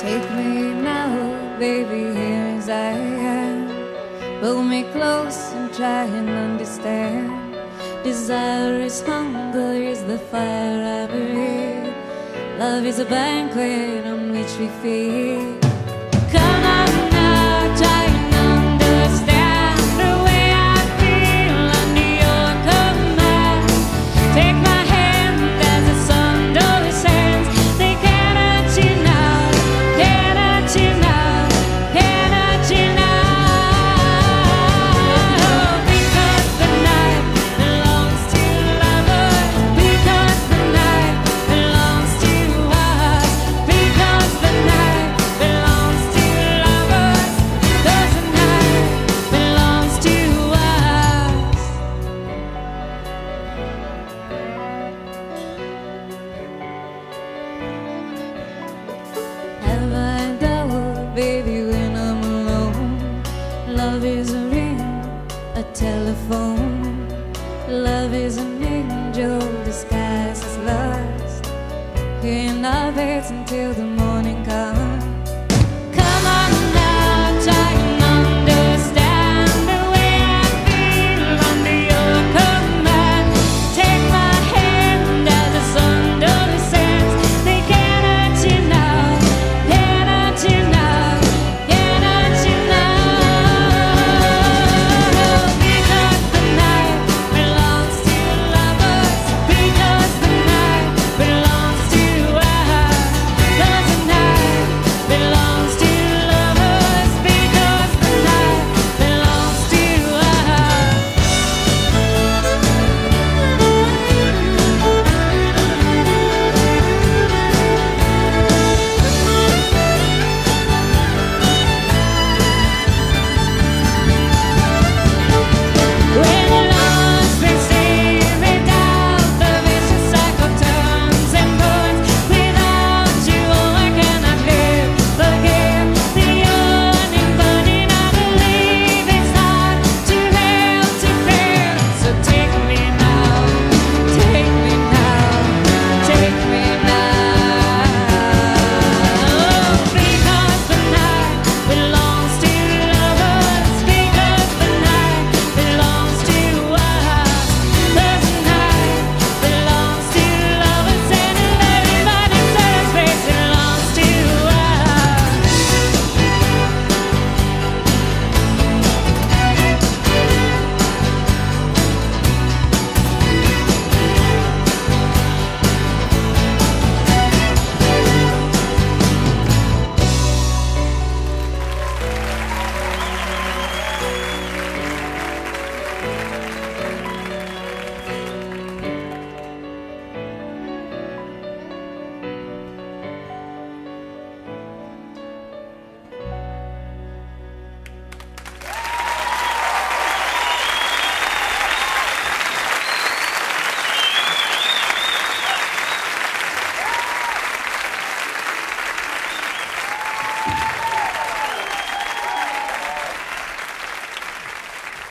Take me now, baby, here as I am. Pull me close and try and understand. Desire is hunger, is the fire I breathe. Love is a banquet on which we feed. Come on now, try a ring, a telephone. Love is an angel disguised as lust. Our beds until the.